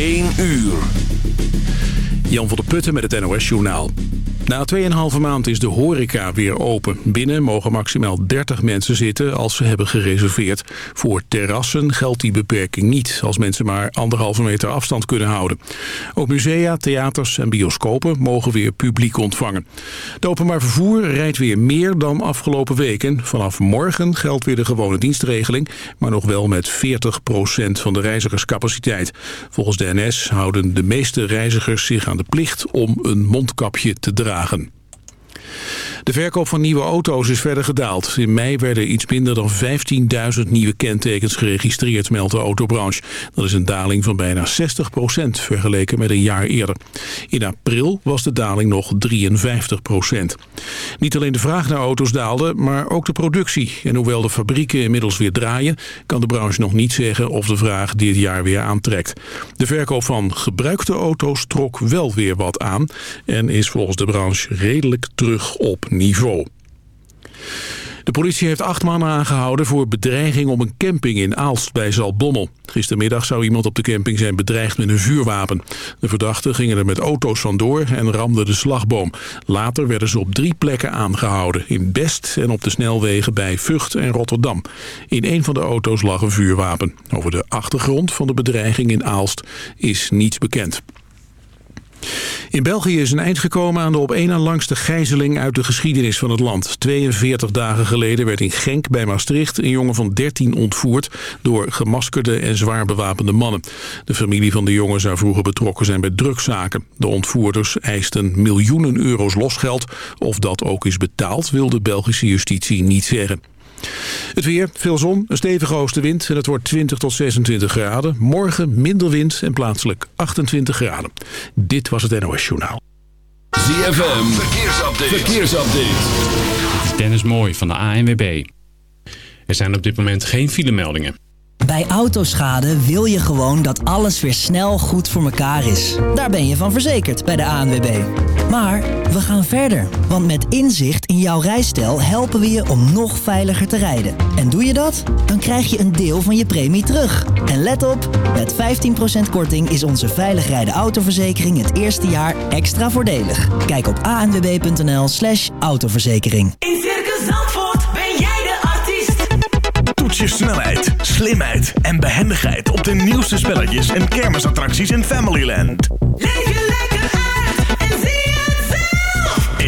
1 uur. Jan van der Putten met het NOS Journaal. Na 2,5 maand is de horeca weer open. Binnen mogen maximaal 30 mensen zitten als ze hebben gereserveerd. Voor terrassen geldt die beperking niet... als mensen maar anderhalve meter afstand kunnen houden. Ook musea, theaters en bioscopen mogen weer publiek ontvangen. De openbaar vervoer rijdt weer meer dan afgelopen weken. Vanaf morgen geldt weer de gewone dienstregeling... maar nog wel met 40% van de reizigerscapaciteit. Volgens de NS houden de meeste reizigers zich aan de plicht... om een mondkapje te dragen. Dagen. De verkoop van nieuwe auto's is verder gedaald. In mei werden iets minder dan 15.000 nieuwe kentekens geregistreerd, meldt de autobranche. Dat is een daling van bijna 60% vergeleken met een jaar eerder. In april was de daling nog 53% Niet alleen de vraag naar auto's daalde, maar ook de productie. En hoewel de fabrieken inmiddels weer draaien, kan de branche nog niet zeggen of de vraag dit jaar weer aantrekt. De verkoop van gebruikte auto's trok wel weer wat aan en is volgens de branche redelijk terug op niveau. De politie heeft acht mannen aangehouden voor bedreiging op een camping in Aalst bij Zaltbommel. Gistermiddag zou iemand op de camping zijn bedreigd met een vuurwapen. De verdachten gingen er met auto's vandoor en ramden de slagboom. Later werden ze op drie plekken aangehouden. In Best en op de snelwegen bij Vught en Rotterdam. In een van de auto's lag een vuurwapen. Over de achtergrond van de bedreiging in Aalst is niets bekend. In België is een eind gekomen aan de op één na langste gijzeling uit de geschiedenis van het land. 42 dagen geleden werd in Genk bij Maastricht een jongen van 13 ontvoerd door gemaskerde en zwaar bewapende mannen. De familie van de jongen zou vroeger betrokken zijn bij drugszaken. De ontvoerders eisten miljoenen euro's losgeld. Of dat ook is betaald wil de Belgische justitie niet zeggen. Het weer, veel zon, een stevige oostenwind en het wordt 20 tot 26 graden. Morgen minder wind en plaatselijk 28 graden. Dit was het NOS Journaal. ZFM, verkeersupdate. verkeersupdate. Dennis Mooi van de ANWB. Er zijn op dit moment geen filemeldingen. Bij Autoschade wil je gewoon dat alles weer snel goed voor elkaar is. Daar ben je van verzekerd bij de ANWB. Maar we gaan verder, want met inzicht in jouw rijstijl helpen we je om nog veiliger te rijden. En doe je dat? Dan krijg je een deel van je premie terug. En let op, met 15% korting is onze veilig rijden autoverzekering het eerste jaar extra voordelig. Kijk op anwb.nl slash autoverzekering. In Circus Zandvoort ben jij de artiest. Toets je snelheid, slimheid en behendigheid op de nieuwste spelletjes en kermisattracties in Familyland. Leef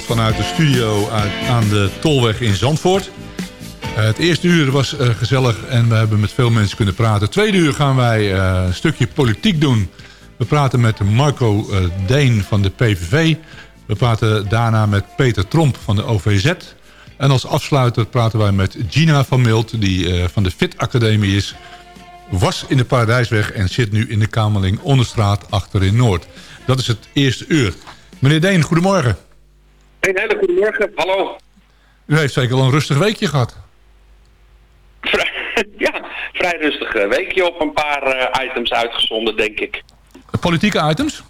Vanuit de studio aan de Tolweg in Zandvoort. Eh, het eerste uur was eh, gezellig en we hebben met veel mensen kunnen praten. Tweede uur gaan wij eh, een stukje politiek doen. We praten met Marco Deen van de PVV. We praten daarna met Peter Tromp van de OVZ. En als afsluiter praten wij met Gina van Milt... die van de FIT Academie is was in de Paradijsweg en zit nu in de Kamerling Onderstraat achter in Noord. Dat is het eerste uur. Meneer Deen, goedemorgen. Een hele goede morgen, hallo. U heeft zeker al een rustig weekje gehad. Vrij, ja, vrij rustig eh, weekje op een paar eh, items uitgezonden, denk ik. Politieke items?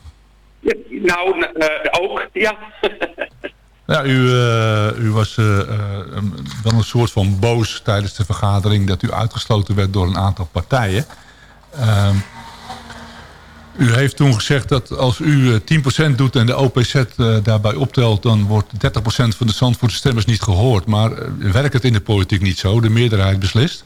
Ja, nou, eh, ook, ja. Ja, u, eh, u was eh, eh, een- wel een soort van boos tijdens de vergadering... dat u uitgesloten werd door een aantal partijen. Ehm, uh, u was uh, uh, wel een soort van boos tijdens de vergadering dat u uitgesloten werd door een aantal partijen. U heeft toen gezegd dat als u eh, 10% doet en de OPZ eh, daarbij optelt... dan wordt 30% van de Zandvoortse stemmers niet gehoord. Maar eh, werkt het in de politiek niet zo? De meerderheid beslist?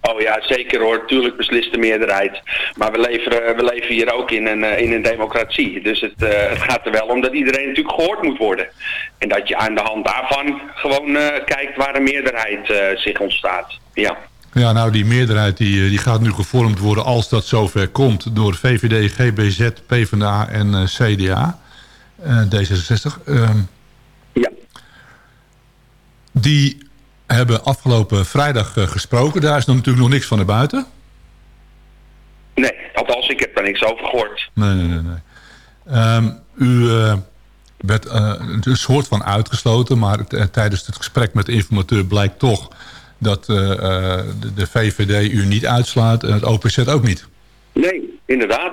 Oh ja, zeker hoor. Tuurlijk beslist de meerderheid. Maar we leven, we leven hier ook in een, eh, in een democratie. Dus het, eh, het gaat er wel om dat iedereen natuurlijk gehoord moet worden. En dat je aan de hand daarvan gewoon eh, kijkt waar een meerderheid eh, zich ontstaat. Ja. Ja, nou die meerderheid die, die gaat nu gevormd worden als dat zover komt... door VVD, GBZ, PvdA en eh, CDA, eh, D66. Ehm, Ja. Die hebben afgelopen vrijdag eh, gesproken. Daar is nog natuurlijk nog niks van naar buiten. Nee, althans ik heb daar niks over gehoord. Nee, nee, nee. nee. Ehm, u eh, werd eh, een soort van uitgesloten, maar eh, tijdens het gesprek met de informateur blijkt toch dat eh, eh, de, de VVD u niet uitsluit en het OPZ ook niet. Nee, inderdaad.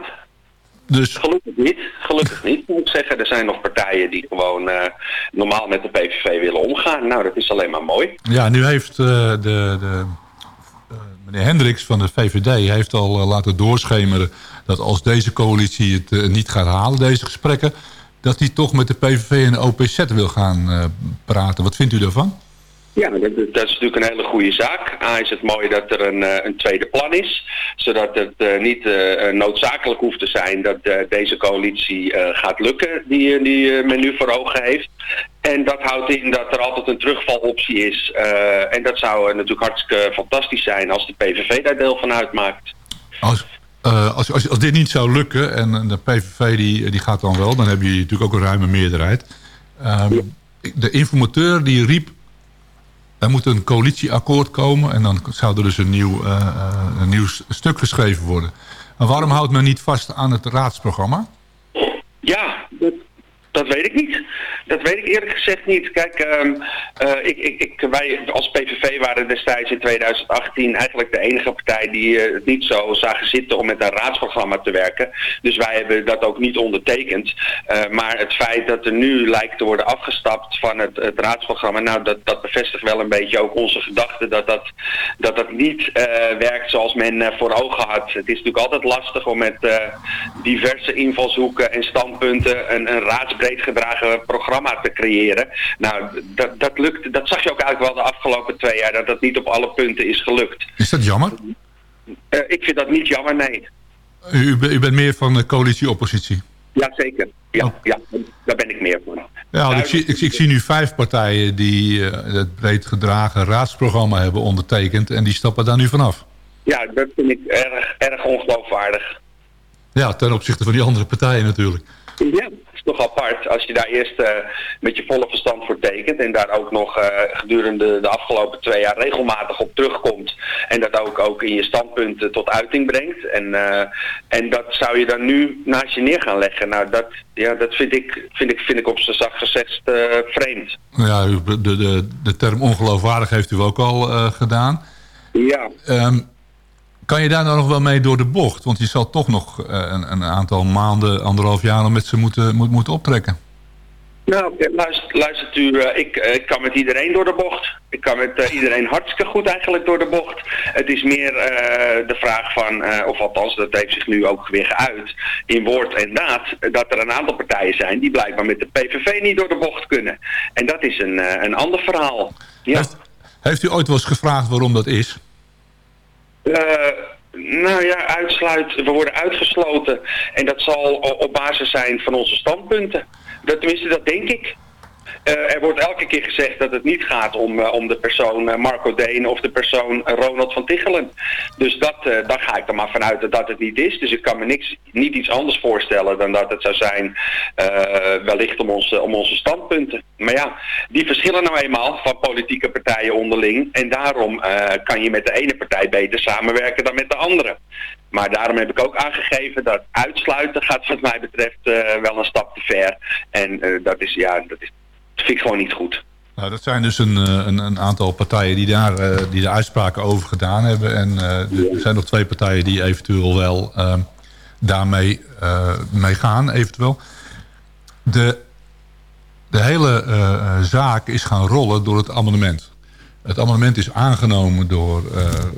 Dus Gelukkig niet. Gelukkig niet, moet ik zeggen. Er zijn nog partijen die gewoon eh, normaal met de PVV willen omgaan. Nou, dat is alleen maar mooi. ja, nu heeft de, de, meneer Hendricks van de VVD heeft al laten doorschemeren dat als deze coalitie het niet gaat halen, deze gesprekken, dat hij toch met de PVV en de OPZ wil gaan praten. Wat vindt u daarvan? Ja, dat, dat is natuurlijk een hele goede zaak. A is het mooi dat er een, eh, een tweede plan is. Zodat het eh, niet eh, noodzakelijk hoeft te zijn dat deze coalitie gaat lukken die, die men nu voor ogen heeft. En dat houdt in dat er altijd een terugvaloptie is. En dat zou natuurlijk hartstikke fantastisch zijn als de PVV daar deel van uitmaakt. Als, als, als, als dit niet zou lukken en de PVV die, die gaat dan wel... dan hebben jullie natuurlijk ook een ruime meerderheid. Ehm, De informateur die riep... er moet een coalitieakkoord komen... en dan zou er dus een nieuw, eh, eh, een nieuw stuk geschreven worden. Maar waarom houdt men niet vast aan het raadsprogramma? Ja, dat, weet ik niet. Dat weet ik eerlijk gezegd niet. Kijk, ehm, eh, ik, ik, ik, wij als PVV waren destijds in 2018 eigenlijk de enige partij die eh, het niet zo zagen zitten om met een raadsprogramma te werken. Dus wij hebben dat ook niet ondertekend. Eh, maar het feit dat er nu lijkt te worden afgestapt van het, het raadsprogramma, nou dat, dat bevestigt wel een beetje ook onze gedachte dat dat, dat, dat niet werkt zoals men voor ogen had. Het is natuurlijk altijd lastig om met diverse invalshoeken en standpunten een, een raadsbreed gedragen programma te creëren. Nou, dat, dat, lukt, dat zag je ook eigenlijk wel de afgelopen twee jaar, dat dat niet op alle punten is gelukt. Is dat jammer? Eh, ik vind dat niet jammer, nee. U, be- u bent meer van de coalitie-oppositie. Jazeker. Ja, ja, daar ben ik meer voor. Ja, want ik, zie, ik, ik zie nu vijf partijen die eh, het breed gedragen raadsprogramma hebben ondertekend... en die stappen daar nu vanaf. Ja, dat vind ik erg, erg ongeloofwaardig. Ja, ten opzichte van die andere partijen natuurlijk. Ja, toch apart als je daar eerst eh, met je volle verstand voor tekent en daar ook nog eh, gedurende de afgelopen twee jaar regelmatig op terugkomt en dat ook, ook in je standpunten tot uiting brengt. En, eh, en dat zou je dan nu naast je neer gaan leggen. Nou, dat, ja, dat vind, ik, vind, ik, vind ik op z'n zacht gezegd eh, vreemd. Ja, u- de, de, de term ongeloofwaardig heeft u ook al eh, gedaan. Ja. Ehm, kan je daar nou nog wel mee door de bocht? Want je zal toch nog eh, een, een aantal maanden, anderhalf jaar... met ze moeten, moet, moeten optrekken. Nou, luister, luistert u, eh, ik, eh, ik kan met iedereen door de bocht. Ik kan met iedereen hartstikke goed eigenlijk door de bocht. Het is meer de vraag van, of althans dat heeft zich nu ook weer geuit, in woord en daad, dat er een aantal partijen zijn die blijkbaar met de PVV niet door de bocht kunnen. En dat is een, een ander verhaal. Ja. Heeft, heeft u ooit wel eens gevraagd waarom dat is? Eh, nou ja, uitsluit, we worden uitgesloten. En dat zal op basis zijn van onze standpunten. Dat, tenminste, dat denk ik. Eh, er wordt elke keer gezegd dat het niet gaat om, eh, om de persoon eh, Marco Deen of de persoon Ronald van Tichelen. Dus dat, daar ga ik er maar vanuit dat dat het niet is. Dus ik kan me niks, niet iets anders voorstellen dan dat het zou zijn wellicht om onze, om onze standpunten. Maar ja, die verschillen nou eenmaal van politieke partijen onderling. En daarom kan je met de ene partij beter samenwerken dan met de andere. Maar daarom heb ik ook aangegeven dat uitsluiten gaat wat mij betreft wel een stap te ver. En dat is, ja, dat is, dat vind ik gewoon niet goed. Nou, dat zijn dus een, eh, een, een aantal partijen die daar eh, die de uitspraken over gedaan hebben. En eh, er zijn nog twee partijen die eventueel wel eh, daarmee mee gaan, eventueel. De, de hele zaak is gaan rollen door het amendement. Het amendement is aangenomen door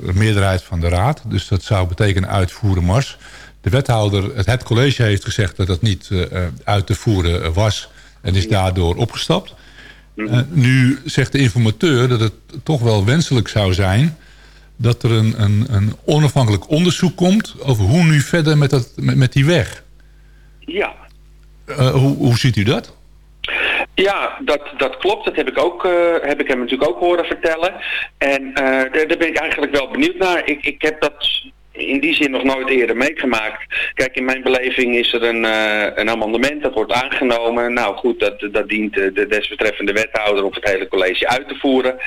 de meerderheid van de raad. Dus dat zou betekenen uitvoeren mars. de wethouder, het, het college heeft gezegd dat dat niet uit te voeren was en is daardoor opgestapt. Mhm. Eh, nu zegt de informateur dat het toch wel wenselijk zou zijn dat er een, een, een onafhankelijk onderzoek komt over hoe nu verder met, dat, met, met die weg. Ja, Eh, hoe, hoe ziet u dat? Ja, dat, dat klopt. Dat heb ik, ook, eh, heb ik hem natuurlijk ook horen vertellen. En daar, daar ben ik eigenlijk wel benieuwd naar. Ik, ik heb dat in die zin nog nooit eerder meegemaakt. Kijk, in mijn beleving is er een, eh, een amendement, dat wordt aangenomen. Nou goed, dat, dat dient de, de desbetreffende wethouder of het hele college uit te voeren.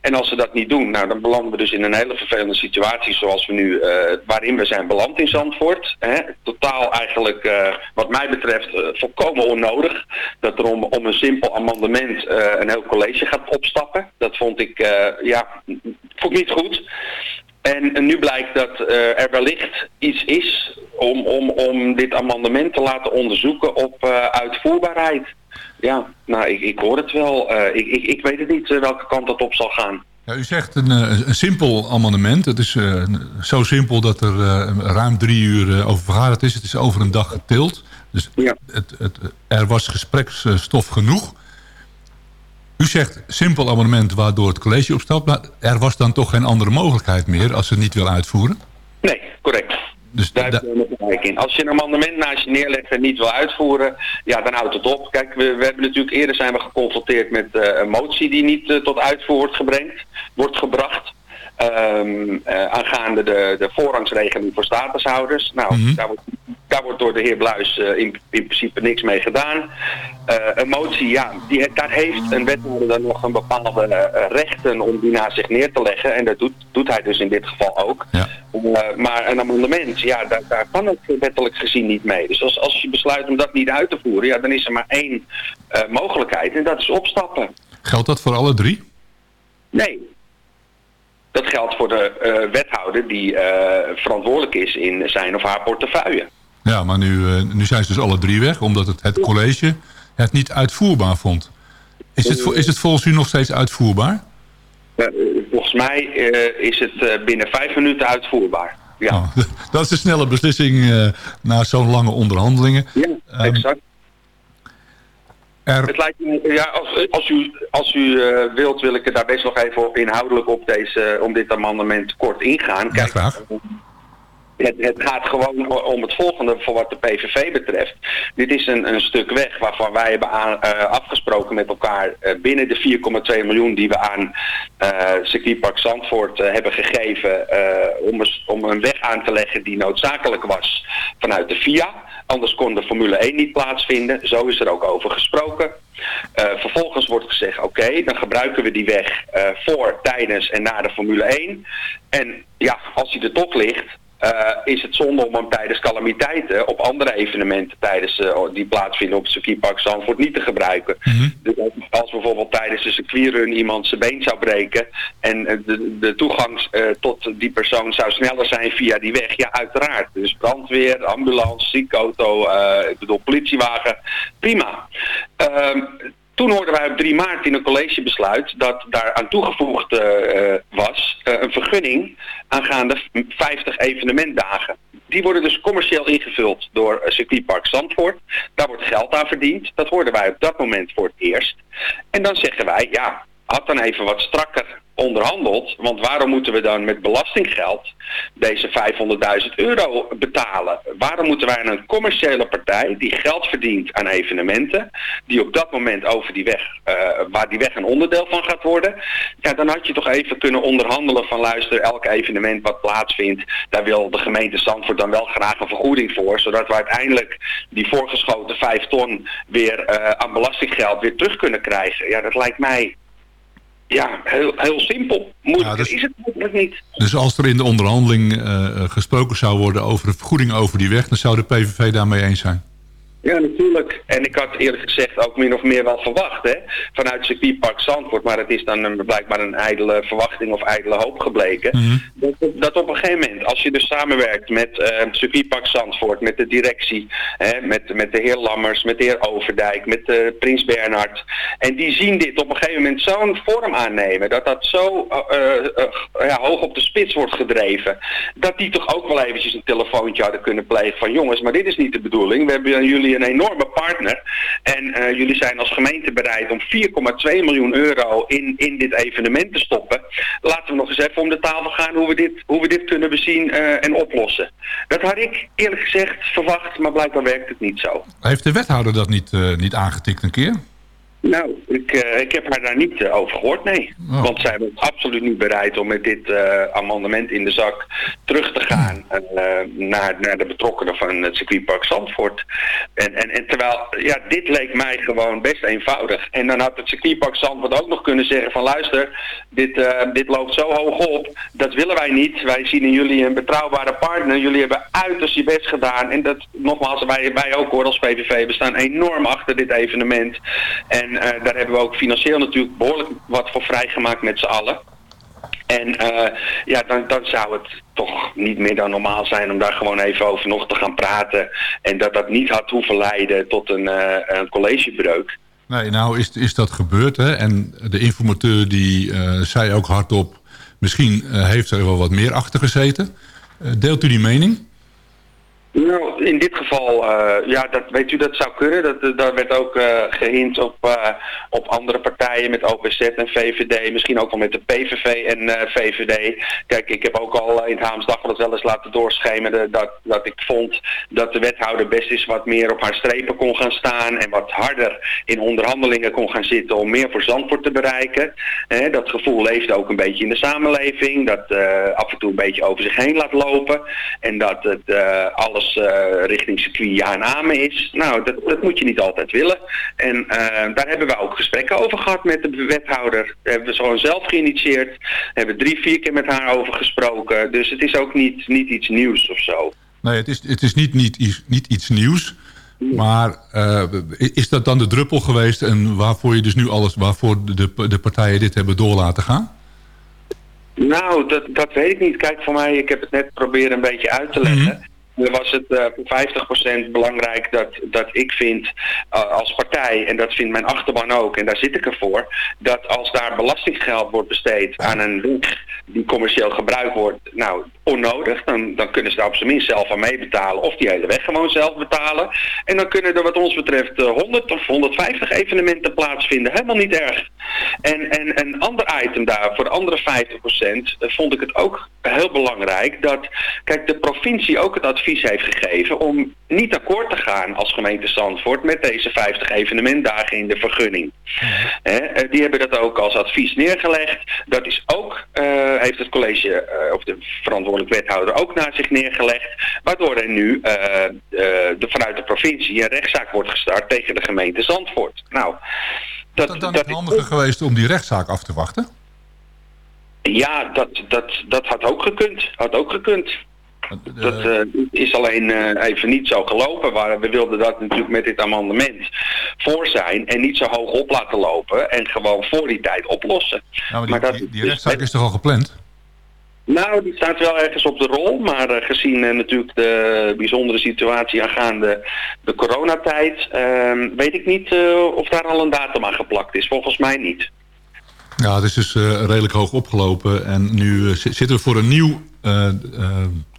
En als ze dat niet doen, nou, dan belanden we dus in een hele vervelende situatie zoals we nu, eh, waarin we zijn beland in Zandvoort. Hè? Totaal eigenlijk, eh, wat mij betreft, volkomen onnodig. Dat er om, een simpel amendement een heel college gaat opstappen. Dat vond ik, ja, vond ik niet goed. En, en nu blijkt dat eh, er wellicht iets is om, om, om dit amendement te laten onderzoeken op eh, uitvoerbaarheid. Ja, nou, ik, ik hoor het wel. Eh, ik, ik, ik weet het niet welke kant dat op zal gaan. Ja, u zegt een, een simpel amendement. Het is zo simpel dat er ruim drie uur over vergaderd is. Het is over een dag getild. Dus Ja. het, het, er was gespreksstof genoeg. U zegt simpel amendement waardoor het college opstapt. Maar er was dan toch geen andere mogelijkheid meer als ze het niet wil uitvoeren? Nee, correct. Dus Daar da- heb je gelijk in. Als je een amendement naast je neerlegt en niet wil uitvoeren, ja, dan houdt het op. Kijk, we, we hebben natuurlijk eerder zijn we geconfronteerd met eh, een motie die niet eh, tot uitvoer wordt gebracht. Wordt gebracht. Ehm, eh, aangaande de, de voorrangsregeling voor statushouders. Nou, Mhm. daar, wordt, daar wordt door de heer Bluis eh, in, in principe niks mee gedaan. Eh, een motie, ja, die, daar heeft een wethouder dan nog een bepaalde eh, rechten om die naast zich neer te leggen. En dat doet, doet hij dus in dit geval ook. Ja. Maar een amendement, ja, daar, daar kan het wettelijk gezien niet mee. Dus als, als je besluit om dat niet uit te voeren, ja, dan is er maar één mogelijkheid en dat is opstappen. Geldt dat voor alle drie? Nee. Dat geldt voor de wethouder die verantwoordelijk is in zijn of haar portefeuille. Ja, maar nu, eh, nu zijn ze dus alle drie weg... omdat het, het college het niet uitvoerbaar vond. Is het, is het volgens u nog steeds uitvoerbaar? Eh, volgens mij eh, is het eh, binnen vijf minuten uitvoerbaar. Ja, Oh, dat is een snelle beslissing na zo'n lange onderhandelingen. ja Ehm, exact. Er, Het lijkt me, ja, als, als u, als u wilt, wil ik er daar best nog even op inhoudelijk op deze, om dit amendement kort ingaan. Ja, graag. Het, het gaat gewoon om het volgende voor wat de PVV betreft. Dit is een, een stuk weg waarvan wij hebben eh, afgesproken met elkaar eh, binnen de 4,2 miljoen die we aan eh circuitpark Zandvoort hebben gegeven om, een, om een weg aan te leggen die noodzakelijk was vanuit de VIA. Anders kon de Formule 1 niet plaatsvinden. Zo is er ook over gesproken. Vervolgens wordt gezegd, oké, dan gebruiken we die weg voor, tijdens en na de Formule 1. En ja, als die er toch ligt, eh, is het zonde om hem tijdens calamiteiten op andere evenementen tijdens, eh, die plaatsvinden op het circuitpark Zandvoort niet te gebruiken. Dus als- bijvoorbeeld tijdens een circuitrun iemand zijn been zou breken en eh, de, de toegang eh, tot die persoon zou sneller zijn via die weg, ja uiteraard. Dus brandweer, ambulance, ziekenauto, eh, ik bedoel politiewagen, prima. Toen hoorden wij op 3 maart in een collegebesluit dat daar aan toegevoegd eh, eh, was eh, een vergunning aangaande 50 evenementdagen. Die worden dus commercieel ingevuld door circuitpark Zandvoort. Daar wordt geld aan verdiend. Dat hoorden wij op dat moment voor het eerst. En dan zeggen wij, ja, had dan even wat strakker onderhandeld. Want waarom moeten we dan met belastinggeld deze 500.000 euro betalen? Waarom moeten wij aan een commerciële partij die geld verdient aan evenementen, die op dat moment over die weg, eh, waar die weg een onderdeel van gaat worden, ja, dan had je toch even kunnen onderhandelen van luister, elk evenement wat plaatsvindt, daar wil de gemeente Zandvoort dan wel graag een vergoeding voor, zodat we uiteindelijk die voorgeschoten 5 ton weer eh, aan belastinggeld weer terug kunnen krijgen. Ja, dat lijkt mij ja, heel, heel simpel. Moeilijker Ja, dus- is het eigenlijk niet. dus als er in de onderhandeling eh, eh, gesproken zou worden over een vergoeding over die weg... dan zou de PVV daarmee eens zijn. Ja, natuurlijk. En ik had eerlijk gezegd ook min of meer wel verwacht, hè, vanuit circuitpark Zandvoort, maar het is dan een, blijkbaar een ijdele verwachting of ijdele hoop gebleken, dat, dat op een gegeven moment, als je dus samenwerkt met uh, circuitpark Zandvoort, met de directie, hè, met, met de heer Lammers, met de heer Overdijk, met uh, Prins Bernhard, en die zien dit op een gegeven moment zo'n vorm aannemen, dat dat zo uh, ja, hoog op de spits wordt gedreven, dat die toch ook wel eventjes een telefoontje hadden kunnen plegen van jongens, maar dit is niet de bedoeling, we hebben jullie een enorme partner. En uh, jullie zijn als gemeente bereid om 4,2 miljoen euro in, in dit evenement te stoppen. Laten we nog eens even om de tafel gaan hoe we dit, hoe we dit kunnen bezien uh, en oplossen. Dat had ik eerlijk gezegd verwacht, maar blijkbaar werkt het niet zo. Heeft de wethouder dat niet, uh, niet aangetikt een keer? Nou, ik, uh, ik heb haar daar niet uh, over gehoord, nee. Oh. Want zij was absoluut niet bereid om met dit uh, amendement in de zak terug te gaan naar, naar de betrokkenen van het circuitpark Zandvoort. En, en, en terwijl, ja, dit leek mij gewoon best eenvoudig. En dan had het circuitpark Zandvoort ook nog kunnen zeggen van luister, dit, dit loopt zo hoog op, dat willen wij niet. Wij zien in jullie een betrouwbare partner, jullie hebben uiterst je best gedaan. En dat, nogmaals, wij, wij ook hoor als PVV, we staan enorm achter dit evenement. En en uh, daar hebben we ook financieel natuurlijk behoorlijk wat voor vrijgemaakt met z'n allen. En uh, ja, dan, dan zou het toch niet meer dan normaal zijn om daar gewoon even over nog te gaan praten. En dat dat niet had hoeven leiden tot een, uh, een collegebreuk. Nee, nou is, is dat gebeurd. Hè? En de informateur die zei ook hardop... misschien heeft er wel wat meer achter gezeten. deelt u die mening? Nou, in dit geval, uh, ja, dat, weet u, dat zou kunnen. Dat, daar werd ook uh, gehint op, uh, op andere partijen met OPZ en VVD. Misschien ook wel met de PVV en VVD. Kijk, ik heb ook al in het Haams Dagblad wel eens laten doorschemeren dat, dat ik vond dat de wethouder best eens wat meer op haar strepen kon gaan staan. En wat harder in onderhandelingen kon gaan zitten om meer voor Zandvoort te bereiken. dat gevoel leeft ook een beetje in de samenleving. Dat af en toe een beetje over zich heen laat lopen. En dat het alles uh, richting circuit ja en amen is. Nou, dat, dat moet je niet altijd willen. En uh, daar hebben we ook gesprekken over gehad met de wethouder. Dat hebben we gewoon zelf geïnitieerd. Hebben drie, vier keer met haar over gesproken. Dus het is ook niet, niet iets nieuws of zo. Nee, het is, het is niet, niet, niet iets nieuws. Maar uh, is dat dan de druppel geweest en waarvoor je dus nu alles, waarvoor de, de partijen dit hebben door laten gaan? Nou, dat, dat weet ik niet. Kijk, voor mij, ik heb het net proberen een beetje uit te leggen. Mm -hmm was het uh, voor 50% belangrijk dat, dat ik vind uh, als partij, en dat vindt mijn achterban ook, en daar zit ik ervoor, dat als daar belastinggeld wordt besteed aan een weg die commercieel gebruikt wordt, nou, onnodig, dan, dan kunnen ze daar op zijn minst zelf aan meebetalen of die hele weg gewoon zelf betalen. En dan kunnen er wat ons betreft 100 of 150 evenementen plaatsvinden. Helemaal niet erg. En, en een ander item daar, voor de andere 50%, vond ik het ook heel belangrijk dat, kijk, de provincie ook het advies heeft gegeven om niet akkoord te gaan als gemeente Zandvoort met deze 50 evenementdagen in de vergunning. He, die hebben dat ook als advies neergelegd. Dat is ook, uh, heeft het college, uh, of de verantwoordelijk wethouder ook naar zich neergelegd. Waardoor er nu uh, de, vanuit de provincie een rechtszaak wordt gestart tegen de gemeente Zandvoort. Nou, dat, dat dan dat handiger is... geweest om die rechtszaak af te wachten? Ja, dat, dat, dat had ook gekund. Had ook gekund. Dat uh, is alleen uh, even niet zo gelopen. Maar we wilden dat natuurlijk met dit amendement voor zijn en niet zo hoog op laten lopen en gewoon voor die tijd oplossen. Nou, maar die, maar dat, die, die rechtszaak is toch al gepland? Nou, die staat wel ergens op de rol, maar uh, gezien natuurlijk de bijzondere situatie aangaande de coronatijd, ehm, weet ik niet of daar al een datum aan geplakt is. Volgens mij niet. Ja, het is dus redelijk hoog opgelopen en nu zitten we voor een nieuw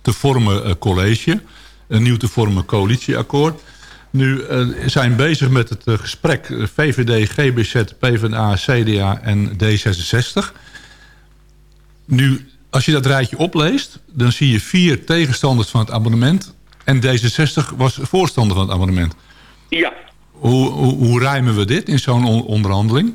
te vormen college. Een nieuw te vormen coalitieakkoord. Nu zijn bezig met het gesprek VVD, GBZ, PvdA, CDA en D66. Nu, als je dat rijtje opleest... dan zie je vier tegenstanders van het abonnement... en D66 was voorstander van het abonnement. Ja. Hoe, hoe, hoe rijmen we dit in zo'n on onderhandeling?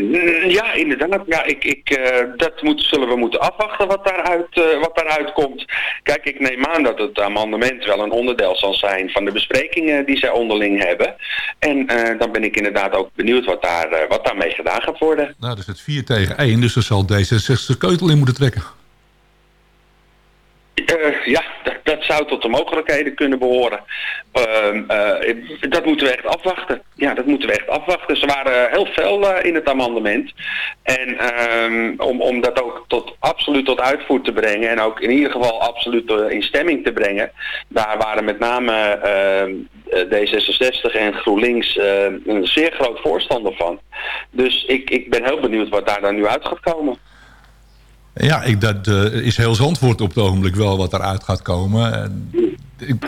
Mm, ja, inderdaad. Ja, ik, ik, uh, dat zullen we moeten afwachten wat daaruit, uh, wat daaruit komt. Kijk, ik neem aan dat het amendement wel een onderdeel zal zijn van de besprekingen die zij onderling hebben. En dan ben ik inderdaad ook benieuwd wat, daar, wat daarmee gedaan gaat worden. Nou, dus het 4 tegen 1, dus er zal D66 keutel in moeten trekken. Eh, ja, dat, dat zou tot de mogelijkheden kunnen behoren. Ehm, eh, dat moeten we echt afwachten. Ja, dat moeten we echt afwachten. Ze waren heel fel eh, in het amendement. En ehm, om, om dat ook tot, absoluut tot uitvoer te brengen en ook in ieder geval absoluut in stemming te brengen, daar waren met name ehm, D66 en GroenLinks een zeer groot voorstander van. Dus ik, ik ben heel benieuwd wat daar dan nu uit gaat komen. Ja, ik, dat uh, is heel Zandvoort op het ogenblik wel wat eruit gaat komen. ik,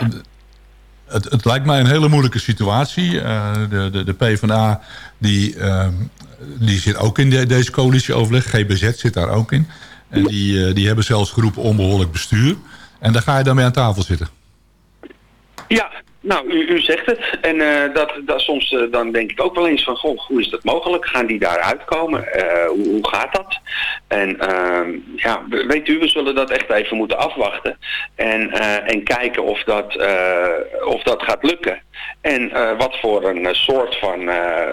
het, het, lijkt mij een hele moeilijke situatie. Uh, de, de, de PvdA die, uh, die zit ook in de, deze coalitieoverleg. GBZ zit daar ook in. En die, die hebben zelfs geroepen onbehoorlijk bestuur. En daar ga je dan mee aan tafel zitten. Ja, nou, u, u zegt het. En uh, dat, dat soms uh, dan denk ik ook wel eens van, goh, hoe is dat mogelijk? Gaan die daar uitkomen? Uh, hoe, hoe, gaat dat? En ehm, ja, weet u, we zullen dat echt even moeten afwachten. En, en kijken of dat, of dat gaat lukken. En wat voor een soort van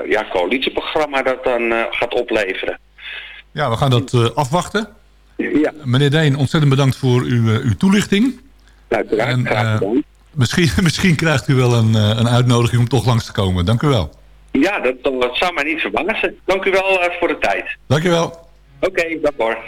ja, coalitieprogramma dat dan gaat opleveren. Ja, we gaan dat afwachten. Ja. Meneer Deen, ontzettend bedankt voor uw, uw toelichting. Uiteraard, en, graag gedaan. Misschien, misschien krijgt u wel een, een uitnodiging om toch langs te komen. Dank u wel. Ja, dat, dat zou mij niet verbazen. Dank u wel uh, voor de tijd. Dank u wel. Oké, okay, dag hoor.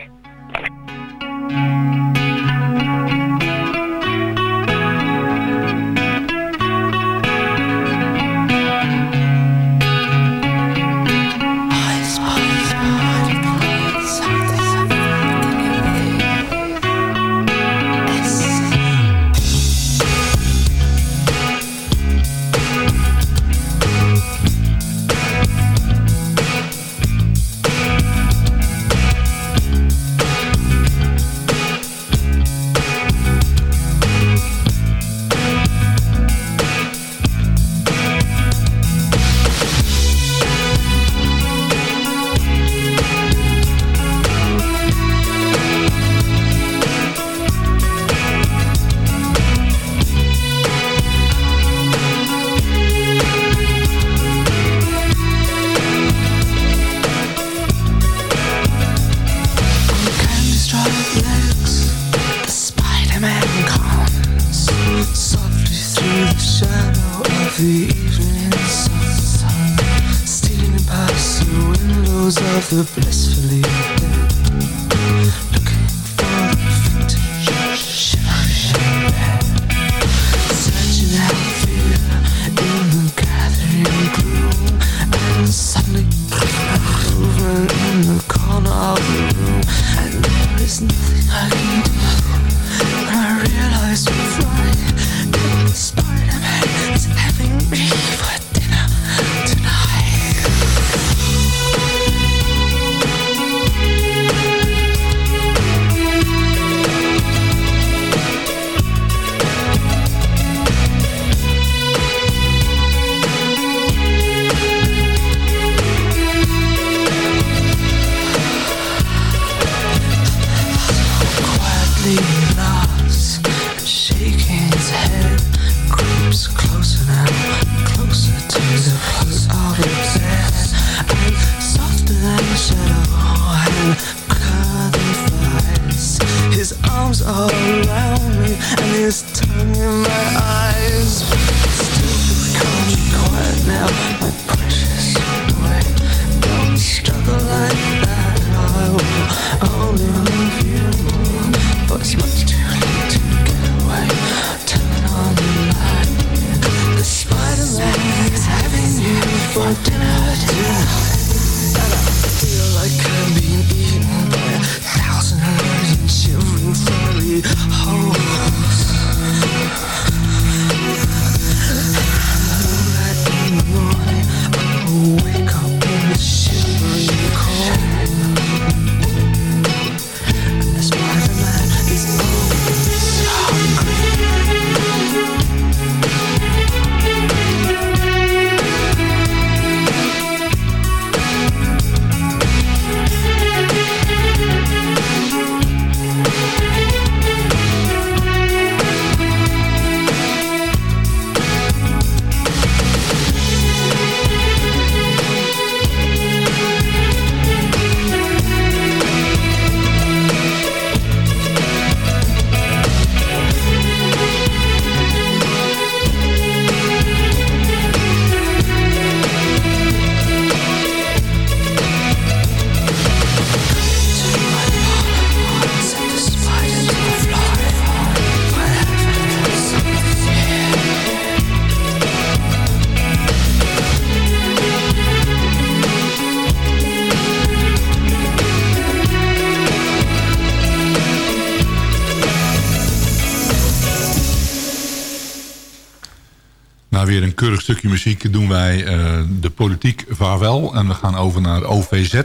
Na weer een keurig stukje muziek doen wij eh, de politiek vaarwel. En we gaan over naar OVZ.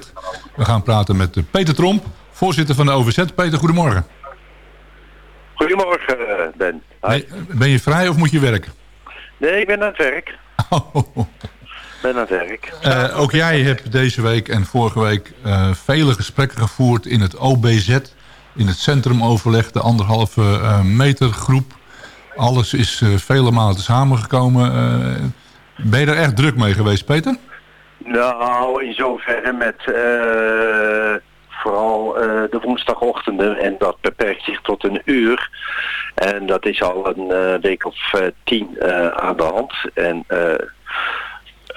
We gaan praten met Peter Tromp, voorzitter van de OVZ. Peter, goedemorgen. Goedemorgen, Ben. Ben, ben je vrij of moet je werken? Nee, ik ben aan het werk. Oh. ben aan het werk. Uh, ook jij hebt deze week en vorige week uh, vele gesprekken gevoerd in het OBZ. In het centrumoverleg, de anderhalve meter groep. Alles is vele malen samengekomen. ben je er echt druk mee geweest, Peter? Nou, in zoverre met vooral de woensdagochtenden. En dat beperkt zich tot een uur. En dat is al een week of tien aan de hand. En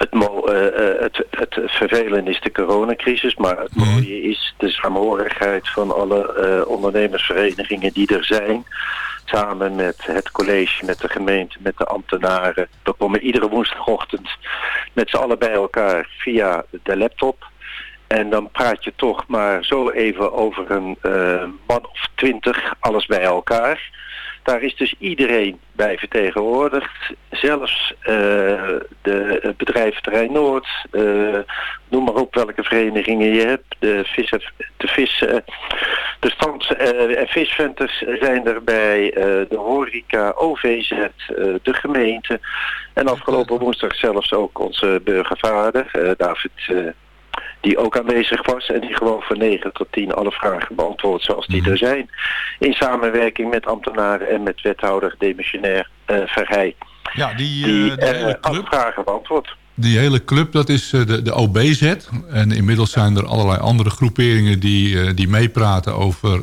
het, mo uh, het, het vervelende is de coronacrisis, maar het mhm. mooie is de saamhorigheid van alle uh, ondernemersverenigingen die er zijn. Samen met het college, met de gemeente, met de ambtenaren. We komen iedere woensdagochtend met z'n allen bij elkaar via de laptop. En dan praat je toch maar zo even over een man of twintig, alles bij elkaar. Daar is dus iedereen bij vertegenwoordigd. Zelfs uh, de het bedrijf Terrein Noord. Uh, noem maar op welke verenigingen je hebt. De vis, de vis, de stands- en visventers zijn erbij. de horeca, OVZ, de gemeente. En afgelopen woensdag zelfs ook onze burgervader, David die ook aanwezig was en die gewoon van 9 tot 10 alle vragen beantwoordt zoals die er zijn. In samenwerking met ambtenaren en met wethouder demissionair uh, Verheij. Ja, die, die uh, hele club, vragen beantwoordt. Die hele club, dat is eh, de, de OBZ. En inmiddels zijn er allerlei andere groeperingen die, die meepraten over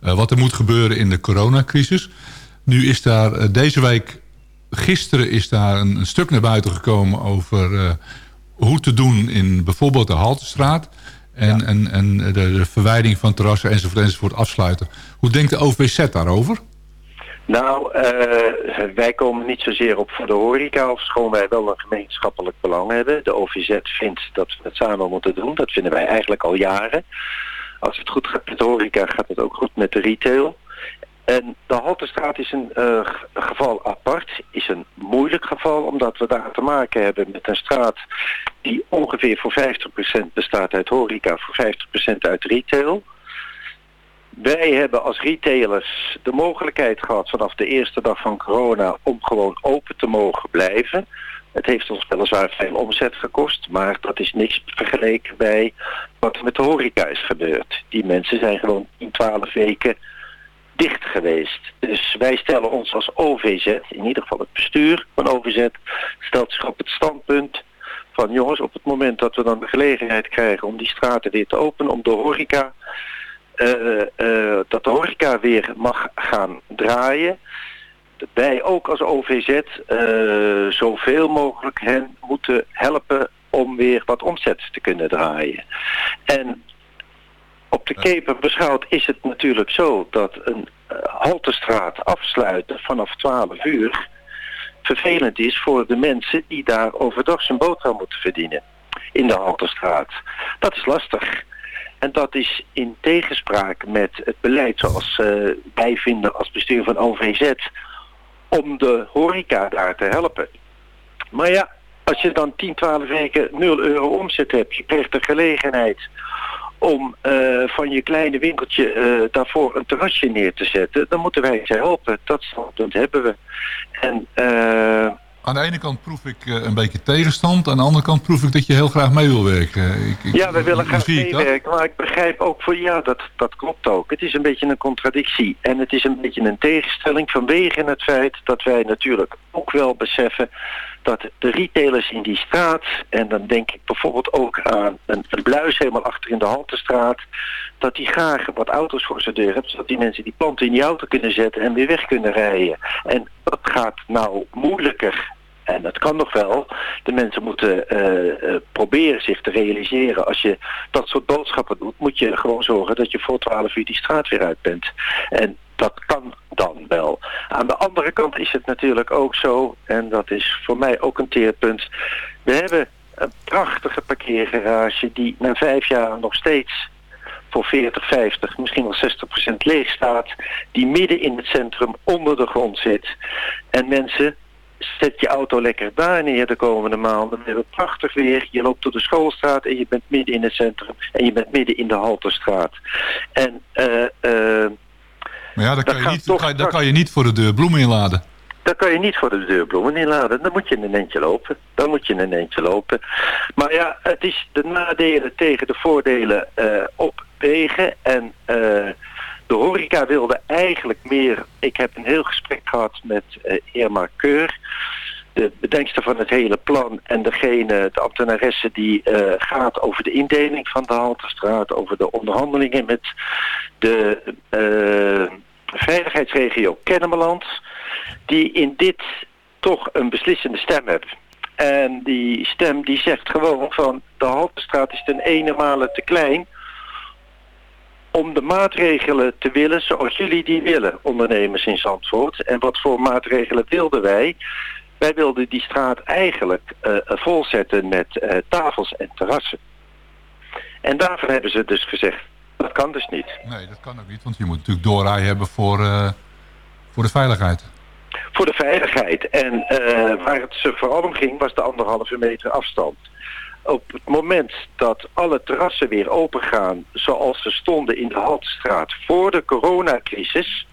wat er moet gebeuren in de coronacrisis. Nu is daar deze week, gisteren is daar een, een stuk naar buiten gekomen over hoe te doen in bijvoorbeeld de Haltestraat... en, en, en de, de, verwijding van terrassen enzovoort, enzovoort afsluiten. Hoe denkt de OVZ daarover? Nou, uh, wij komen niet zozeer op voor de horeca, of schoon wij wel een gemeenschappelijk belang hebben. De OVZ vindt dat we het samen moeten doen. Dat vinden wij eigenlijk al jaren. Als het goed gaat met de horeca, gaat het ook goed met de retail. En de Haltestraat is een uh, geval apart, is een moeilijk geval, omdat we daar te maken hebben met een straat die ongeveer voor 50% bestaat uit horeca, voor 50% uit retail. Wij hebben als retailers de mogelijkheid gehad vanaf de eerste dag van corona om gewoon open te mogen blijven. Het heeft ons weliswaar veel omzet gekost, maar dat is niks vergeleken bij wat er met de horeca is gebeurd. Die mensen zijn gewoon 10, 12 weken dicht geweest. Dus wij stellen ons als OVZ, in ieder geval het bestuur van OVZ, stelt zich op het standpunt van jongens, op het moment dat we dan de gelegenheid krijgen om die straten weer te openen, om de horeca, uh, uh, dat de horeca weer mag gaan draaien, wij ook als OVZ uh, zoveel mogelijk hen moeten helpen om weer wat omzet te kunnen draaien. En op de keper beschouwd is het natuurlijk zo dat een uh, haltestraat afsluiten vanaf 12 uur vervelend is voor de mensen die daar overdag zijn boterham moeten verdienen in de haltestraat. Dat is lastig. En dat is in tegenspraak met het beleid zoals uh, wij vinden als bestuur van OVZ om de horeca daar te helpen. Maar ja, als je dan 10, 12 weken 0 euro omzet hebt, je krijgt de gelegenheid om uh, van je kleine winkeltje uh, daarvoor een terrasje neer te zetten, dan moeten wij ze helpen. Dat standpunt hebben we. En, uh... Aan de ene kant proef ik een beetje tegenstand, aan de andere kant proef ik dat je heel graag mee wil werken. Ik, ik, ja, we willen graag meewerken, maar ik begrijp ook voor ja, dat, dat klopt ook. Het is een beetje een contradictie en het is een beetje een tegenstelling vanwege het feit dat wij natuurlijk ook wel beseffen dat de retailers in die straat, en dan denk ik bijvoorbeeld ook aan een, een bluis helemaal achter in de Haltestraat, dat die graag wat auto's voor zijn deur hebben, zodat die mensen die planten in die auto kunnen zetten en weer weg kunnen rijden. En dat gaat nou moeilijker en dat kan nog wel. De mensen moeten uh, proberen zich te realiseren. Als je dat soort boodschappen doet, moet je gewoon zorgen dat je voor 12 uur die straat weer uit bent. En dat kan dan wel. Aan de andere kant is het natuurlijk ook zo, en dat is voor mij ook een teerpunt. We hebben een prachtige parkeergarage die na vijf jaar nog steeds voor 40, 50, misschien wel 60 procent leeg staat. Die midden in het centrum onder de grond zit. En mensen zet je auto lekker daar neer de komende maanden. We hebben prachtig weer. Je loopt door de schoolstraat en je bent midden in het centrum. En je bent midden in de Halterstraat. En eh eh Maar ja, dan Dat kan, je niet, toch kan, je- dan straks. kan je niet voor de deur bloemen inladen. daar kan je niet voor de deur bloemen inladen. Dan moet je een eentje lopen. Dan moet je een eentje lopen. Maar ja, het is de nadelen tegen de voordelen eh, opwegen. En eh, de horeca wilde eigenlijk meer... Ik heb een heel gesprek gehad met eh Irma Keur... De bedenkster van het hele plan en degene, de ambtenaresse die eh, gaat over de indeling van de Halterstraat, over de onderhandelingen met de eh, veiligheidsregio Kennemerland die in dit toch een beslissende stem hebben. En die stem die zegt gewoon van de Haltestraat is ten ene male te klein om de maatregelen te willen zoals jullie die willen, ondernemers in Zandvoort. En wat voor maatregelen wilden wij? Wij wilden die straat eigenlijk eh, volzetten met eh, tafels en terrassen. En daarvan hebben ze dus gezegd, dat kan dus niet. Nee, dat kan ook niet, want je moet natuurlijk doorrijden hebben voor, eh, voor de veiligheid. voor de veiligheid. En waar het ze vooral om ging was de anderhalve meter afstand. Op het moment dat alle terrassen weer open gaan zoals ze stonden in de Haltstraat voor de coronacrisis...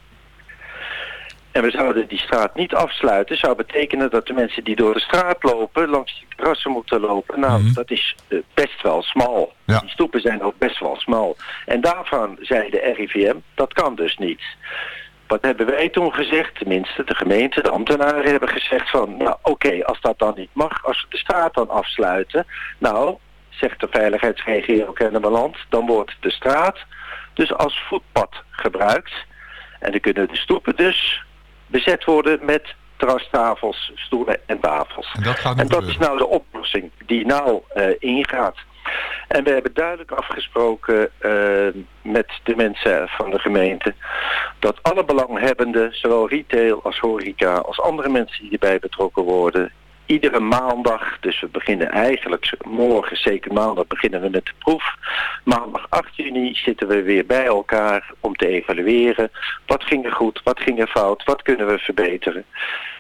en we zouden die straat niet afsluiten... zou betekenen dat de mensen die door de straat lopen langs die terrassen moeten lopen. Nou, dat is eh, best wel smal. Ja. Die stoepen zijn ook best wel smal. En daarvan zei de RIVM, dat kan dus niet. Wat hebben wij toen gezegd? Tenminste, de gemeente, de ambtenaren hebben gezegd van... nou oké, als dat dan niet mag, als we de straat dan afsluiten... nou, zegt de veiligheidsregio Kennemerland... dan wordt de straat dus als voetpad gebruikt. En dan kunnen de stoepen dus bezet worden met terrastafels, stoelen en tafels. En dat En dat is nou de oplossing die nou eh, ingaat. En we hebben duidelijk afgesproken eh, met de mensen van de gemeente... dat alle belanghebbenden, zowel retail als horeca... als andere mensen die erbij betrokken worden... iedere maandag, dus we beginnen eigenlijk morgen, zeker maandag, beginnen we met de proef. Maandag 8 juni zitten we weer bij elkaar om te evalueren. Wat ging er goed, wat ging er fout, wat kunnen we verbeteren?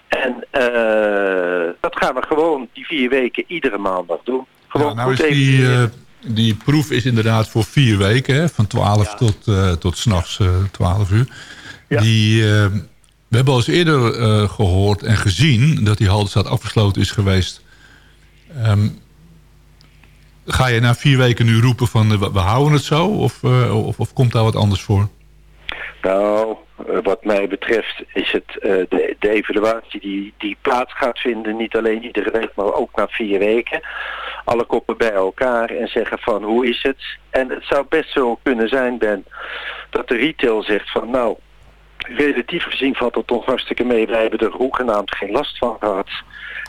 En eh, dat gaan we gewoon die vier weken iedere maandag doen. Gewoon Ja, nou is goed die, eh, die proef is inderdaad voor vier weken, hè, van 12 tot, eh tot s'nachts eh 12 uur. Die, eh, we hebben al eens eerder eh, gehoord en gezien dat die Haldenstad afgesloten is geweest. Ehm, ga je na vier weken nu roepen van eh, we, houden het zo? Of, eh, of, of komt daar wat anders voor? Nou, wat mij betreft is het de, de evaluatie die, die plaats gaat vinden, niet alleen iedere week, maar ook na vier weken. Alle koppen bij elkaar en zeggen van hoe is het? En het zou best zo kunnen zijn, Ben, dat de retail zegt van nou, relatief gezien valt het toch hartstikke mee. Wij hebben er hoegenaamd geen last van gehad.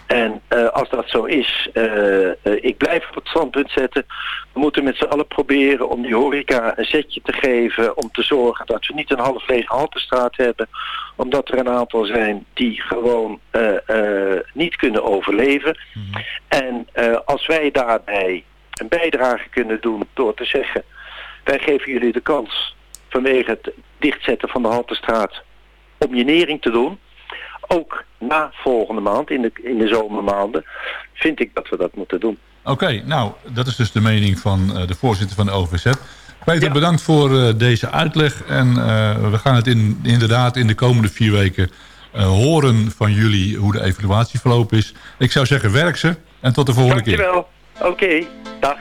En eh, als dat zo is, eh, eh, ik blijf op het standpunt zetten. We moeten met z'n allen proberen om die horeca een zetje te geven. Om te zorgen dat we niet een half lege haltestraat hebben. Omdat er een aantal zijn die gewoon niet kunnen overleven. En eh, als wij daarbij een bijdrage kunnen doen door te zeggen... wij geven jullie de kans vanwege het dichtzetten van de haltestraat om je nering te doen ook na volgende maand, in de, in de zomermaanden, vind ik dat we dat moeten doen. Oké, nou, dat is dus de mening van eh, de voorzitter van de OVZ. Peter, bedankt voor eh, deze uitleg. En eh, we gaan het in, inderdaad in de komende vier weken eh, horen van jullie hoe de evaluatie verlopen is. Ik zou zeggen, werk ze en tot de volgende keer. Dankjewel. Oké, dag.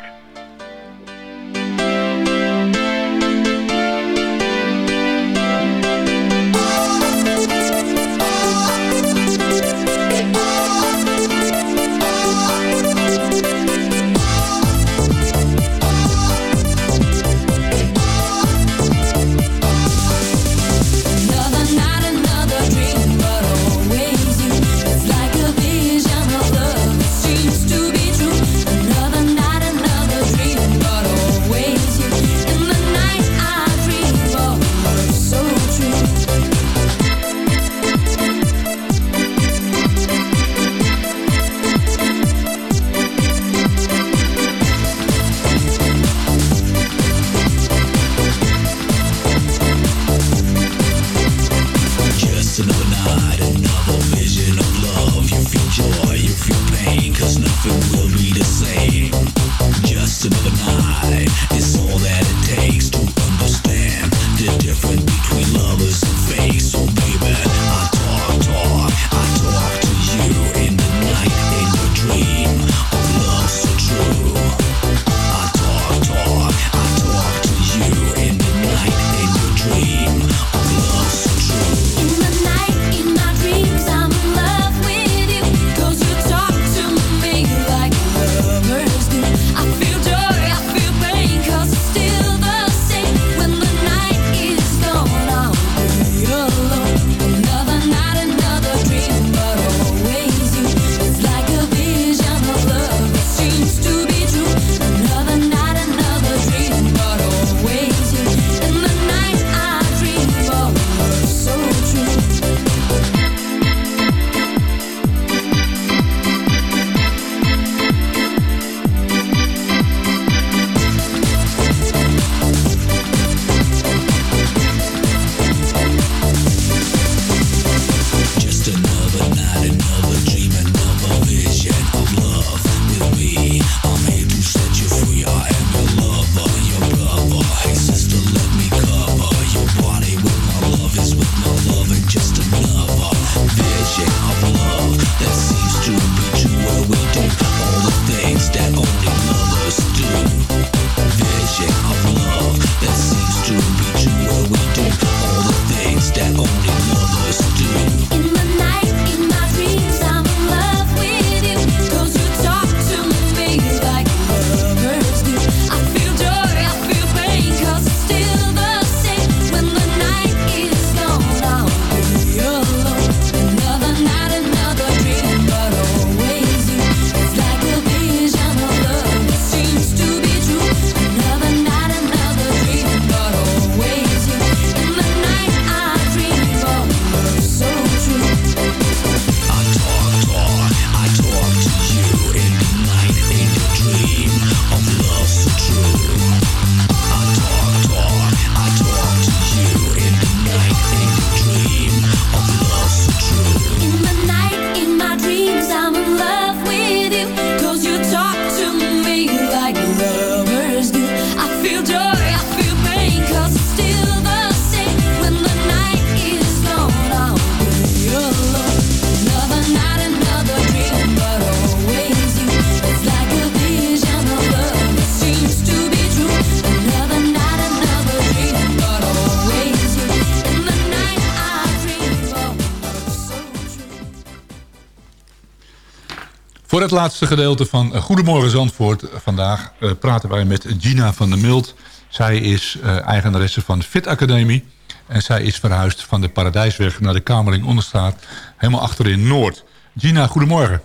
Voor het laatste gedeelte van eh, Goedemorgen Zandvoort vandaag eh, praten wij met Gina van der Milt. Zij is eh, eigenaresse van Fit Academie. En zij is verhuisd van de Paradijsweg naar de Kamerling Onderstraat. Helemaal achterin Noord. Gina, goedemorgen.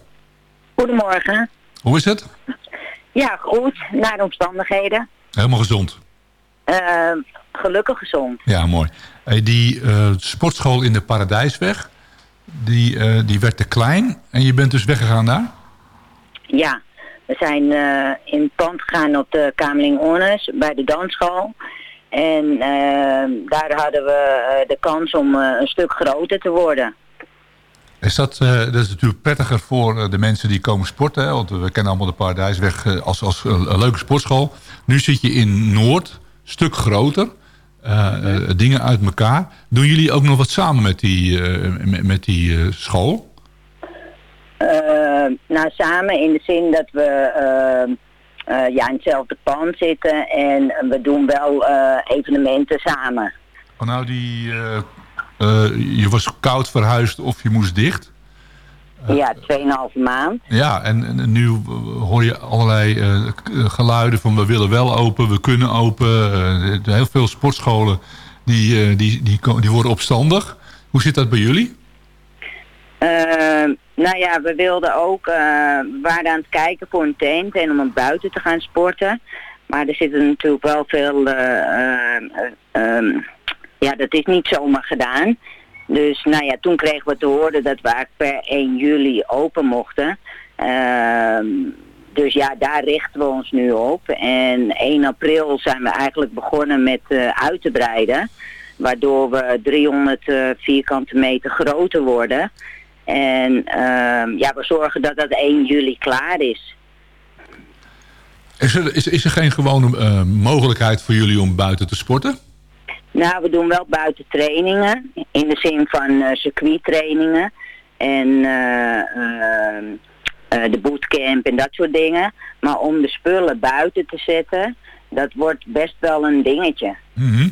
Goedemorgen. Hoe is het? Ja, goed. Naar de omstandigheden. Helemaal gezond. Eh, gelukkig gezond. Ja, mooi. Die eh, sportschool in de Paradijsweg, die, eh, die werd te klein. En je bent dus weggegaan daar? Ja, we zijn eh, in pand gegaan op de Kamerling Ornes bij de dansschool. En eh, daar hadden we eh, de kans om een stuk groter te worden. Is dat, dat is natuurlijk prettiger voor de mensen die komen sporten. Hè? Want we kennen allemaal de Paradijsweg als, als een, leuke sportschool. Nu zit je in Noord, stuk groter. dingen uit elkaar. Doen jullie ook nog wat samen met die, met, die school? Eh, nou, samen in de zin dat we eh, eh, ja, in hetzelfde pand zitten en we doen wel eh, evenementen samen. Oh, nou, die, eh, je was koud verhuisd of je moest dicht. Ja, 2,5 maand. Ja, en, en nu hoor je allerlei geluiden van we willen wel open, we kunnen open. Heel veel sportscholen die, die, die, die worden opstandig. Hoe zit dat bij jullie? Eh, nou ja, we wilden ook, eh, we waren aan het kijken voor een tent en om het buiten te gaan sporten. Maar er zitten natuurlijk wel veel, eh, eh, ehm, ja, dat is niet zomaar gedaan. Dus nou ja, toen kregen we te horen dat we per 1 juli open mochten. Ehm, dus ja, daar richten we ons nu op. En 1 april zijn we eigenlijk begonnen met uit te breiden. Waardoor we 300 eh, vierkante meter groter worden. En ehm, ja, we zorgen dat dat 1 juli klaar is. Is er, is, is er geen gewone eh, mogelijkheid voor jullie om buiten te sporten? Nou, we doen wel buiten trainingen. In de zin van eh circuittrainingen. En eh, ehm, eh, de bootcamp en dat soort dingen. Maar om de spullen buiten te zetten, dat wordt best wel een dingetje.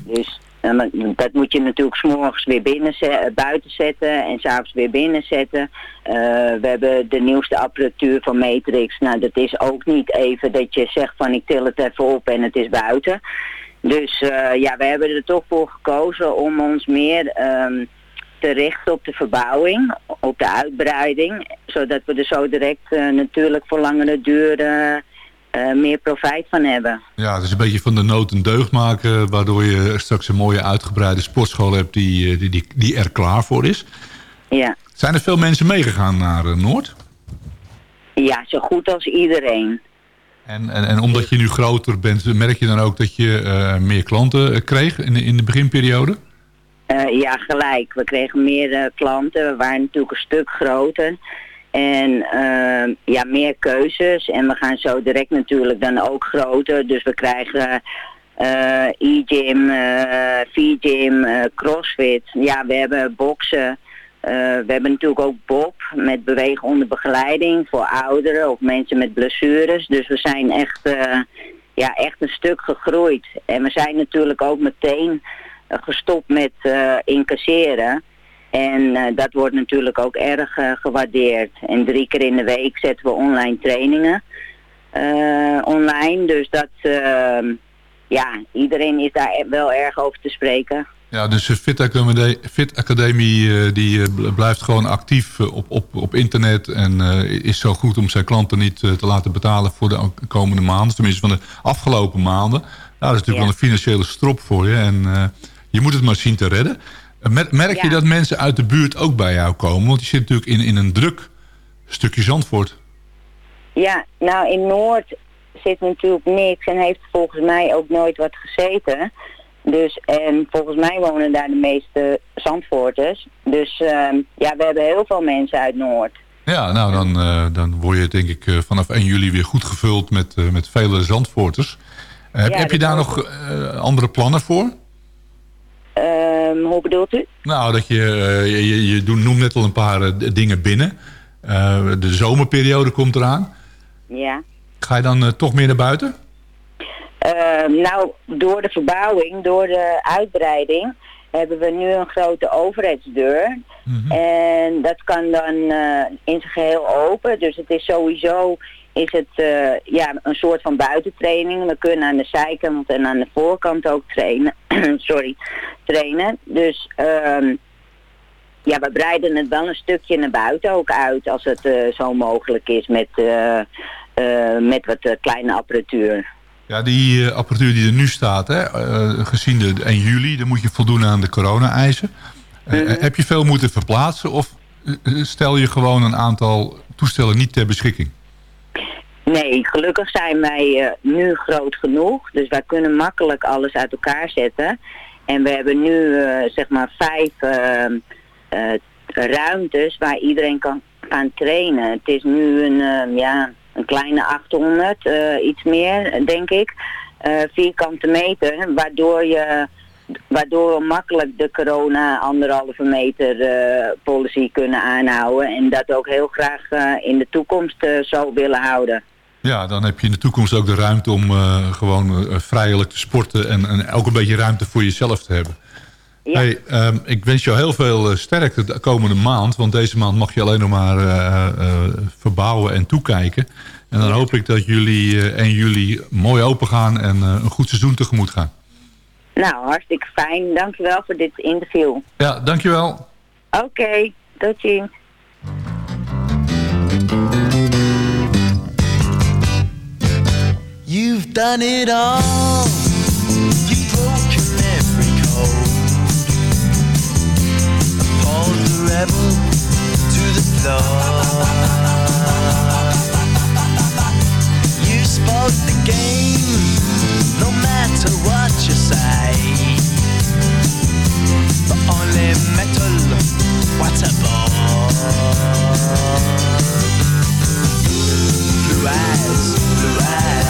Dus eh, dat moet je natuurlijk s'morgens weer binnen ze- buiten zetten en s'avonds weer binnen zetten. Eh, we hebben de nieuwste apparatuur van Matrix. Nou, dat is ook niet even dat je zegt van ik til het even op en het is buiten. Dus eh, ja, we hebben er toch voor gekozen om ons meer ehm, te richten op de verbouwing, op de uitbreiding. Zodat we er zo direct eh, natuurlijk voor langere duur eh, meer profijt van hebben. Ja, het is een beetje van de nood een deugd maken... waardoor je straks een mooie uitgebreide sportschool hebt die, eh, die, die, die er klaar voor is. Ja. Zijn er veel mensen meegegaan naar eh, Noord? Ja, zo goed als iedereen. En, en, en omdat je nu groter bent, merk je dan ook dat je meer klanten kreeg in de, in de beginperiode? Ja, gelijk. We kregen meer klanten. We waren natuurlijk een stuk groter. En eh, ja, meer keuzes. En we gaan zo direct natuurlijk dan ook groter. Dus we krijgen eh, e-gym, eh v-gym, eh, crossfit. Ja, we hebben boksen. We hebben natuurlijk ook Bob met bewegen onder begeleiding voor ouderen of mensen met blessures. Dus we zijn echt, ja, echt een stuk gegroeid. En we zijn natuurlijk ook meteen gestopt met incasseren. En eh, dat wordt natuurlijk ook erg eh, gewaardeerd. En drie keer in de week zetten we online trainingen eh, online. Dus dat, eh, ja, iedereen is daar e- wel erg over te spreken. Ja, dus de Fit Academie, Fit Academie die bl- blijft gewoon actief op, op, op internet... en is zo goed om zijn klanten niet te laten betalen voor de komende maanden. Tenminste van de afgelopen maanden. Nou, dat is natuurlijk wel een financiële strop voor je. En je moet het maar zien te redden. Mer- Merk je dat mensen uit de buurt ook bij jou komen? Want je zit natuurlijk in, in een druk stukje Zandvoort. Ja, nou in Noord zit natuurlijk niks en heeft volgens mij ook nooit wat gezeten. Dus en volgens mij wonen daar de meeste Zandvoorters. Dus ehm, ja, we hebben heel veel mensen uit Noord. Ja, nou dan, eh, dan word je denk ik eh, vanaf 1 juli weer goed gevuld met, eh, met vele Zandvoorters. Heb, Ja, heb je daar nog andere plannen voor? Ehm, hoe bedoelt u? Nou, dat je, eh, je, je, je doet- noemt net al een paar eh, dingen binnen. Eh, de zomerperiode komt eraan. Ja. Ga je dan toch meer naar buiten? Ehm, nou, door de verbouwing, door de uitbreiding, hebben we nu een grote overheidsdeur. En dat kan dan in zijn geheel open. Dus het is sowieso is het eh, ja, een soort van buitentraining. We kunnen aan de zijkant en aan de voorkant ook trainen. Sorry, trainen. Dus ehm, ja, we breiden het wel een stukje naar buiten ook uit als het eh, zo mogelijk is met, eh, met wat kleine apparatuur. Ja, die apparatuur die er nu staat, hè, gezien de 1 juli, dan moet je voldoen aan de corona-eisen. Mhm. Heb je veel moeten verplaatsen of stel je gewoon een aantal toestellen niet ter beschikking? Nee, gelukkig zijn wij eh, nu groot genoeg. Dus wij kunnen makkelijk alles uit elkaar zetten. En we hebben nu eh, zeg maar vijf eh, eh, ruimtes waar iedereen kan gaan trainen. Het is nu een, eh, ja, een kleine 800, eh, iets meer denk ik, vierkante meter. Waardoor, je, waardoor we makkelijk de corona anderhalve meter eh, policy kunnen aanhouden. En dat ook heel graag eh, in de toekomst zo willen houden. Ja, dan heb je in de toekomst ook de ruimte om gewoon vrijelijk te sporten en, en ook een beetje ruimte voor jezelf te hebben. Hey, ehm, ik wens jou heel veel sterkte de komende maand, want deze maand mag je alleen nog maar verbouwen en toekijken. En dan hoop ik dat jullie 1 juli mooi open gaan en een goed seizoen tegemoet gaan. Nou, hartstikke fijn. Dankjewel voor dit interview. Ja, dankjewel. Oké, tot ziens. You've done it all. You've broken every code. Appalled the rebel to the floor. You spoke the game, no matter what say. But only metal, what a bore. Blue eyes, blue eyes.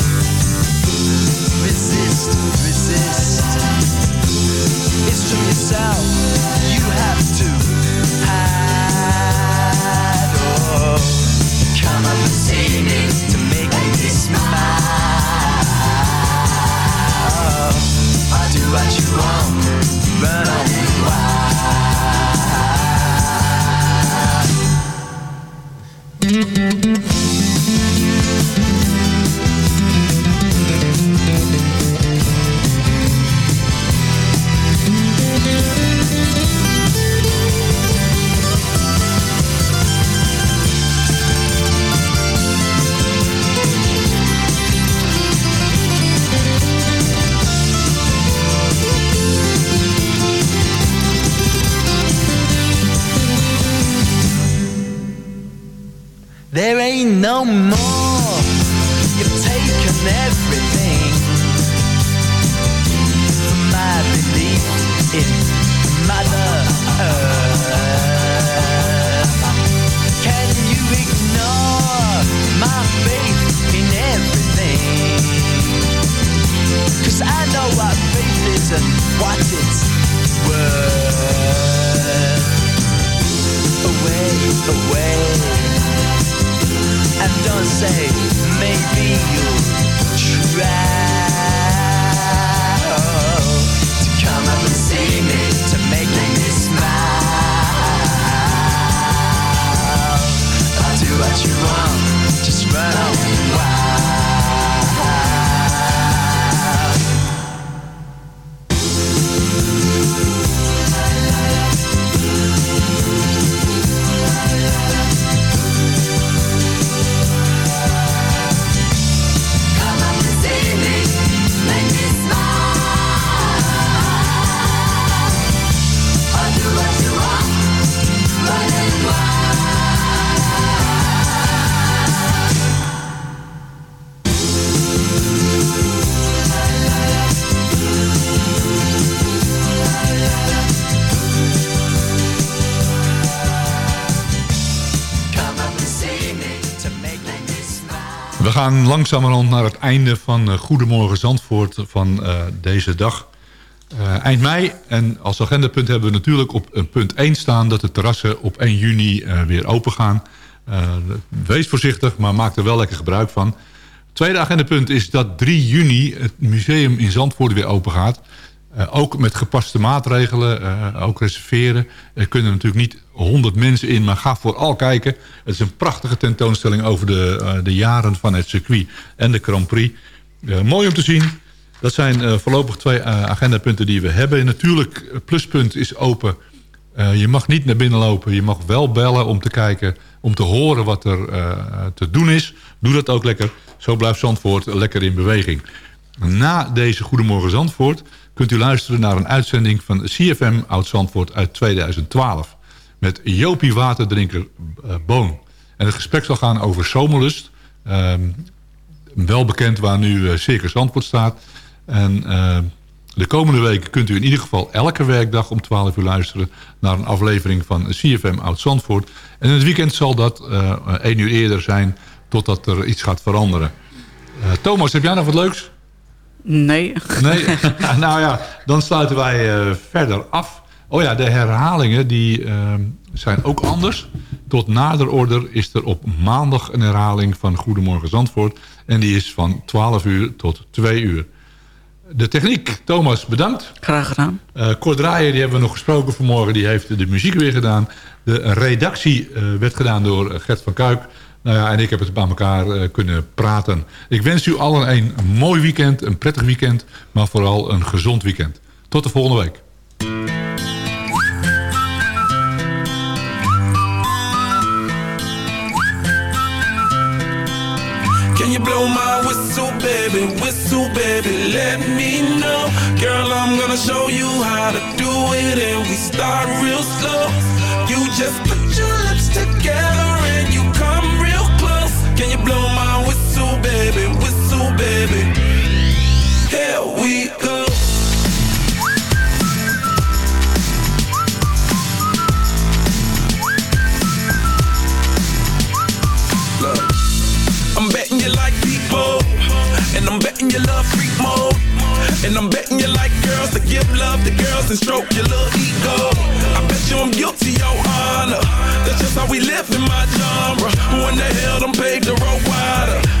Resist, resist. It's from yourself you have to hide. Oh, come up and see me to make me smile. Oh, I'll do what you want, run on gaan langzamerhand naar het einde van uh, Goedemorgen Zandvoort van uh, deze dag. Uh, eind mei. En als agendapunt hebben we natuurlijk op punt 1 staan... dat de terrassen op 1 juni weer open gaan. wees voorzichtig, maar maak er wel lekker gebruik van. Tweede agendapunt is dat 3 juni het museum in Zandvoort weer open gaat. Uh, ook met gepaste maatregelen, uh, ook reserveren. Er kunnen natuurlijk niet 100 mensen in, maar ga vooral kijken. Het is een prachtige tentoonstelling over de, uh, de jaren van het circuit en de Grand Prix. mooi om te zien. Dat zijn voorlopig twee agendapunten die we hebben. En natuurlijk, pluspunt is open. je mag niet naar binnen lopen. Je mag wel bellen om te kijken, om te horen wat er te doen is. Doe dat ook lekker. Zo blijft Zandvoort lekker in beweging. Na deze Goedemorgen Zandvoort kunt u luisteren naar een uitzending van CFM Oud-Zandvoort uit 2012. Met Jopie Waterdrinker uh, Boon. En het gesprek zal gaan over zomerlust. Uh, wel bekend waar nu uh, Circus Zandvoort staat. En uh, de komende weken kunt u in ieder geval elke werkdag om 12 uur luisteren... naar een aflevering van CFM Oud-Zandvoort. En in het weekend zal dat uh, één uur eerder zijn... totdat er iets gaat veranderen. Thomas, heb jij nog wat leuks? Nee. Nee? nou ja, dan sluiten wij uh, verder af. Oh ja, de herhalingen die uh, zijn ook anders. Tot nader order is er op maandag een herhaling van Goedemorgen Zandvoort. En die is van 12 uur tot 2 uur. De techniek, Thomas, bedankt. Graag gedaan. Uh, Kort Draaier, die hebben we nog gesproken vanmorgen. Die heeft de muziek weer gedaan. De redactie werd gedaan door Gert van Kuik. Nou ja, en ik heb het bij elkaar uh, kunnen praten. Ik wens u allen een mooi weekend, een prettig weekend... maar vooral een gezond weekend. Tot de volgende week. Can you blow my whistle, baby, whistle, baby, let me know Girl, I'm gonna show you how to do it And we start real slow You just put your lips together we go. I'm betting you like people And I'm betting you love free mode. And I'm betting you like girls that give love to girls and stroke your little ego. I bet you I'm guilty your honor. That's just how we live in my genre. Who in the hell done paved the road wider?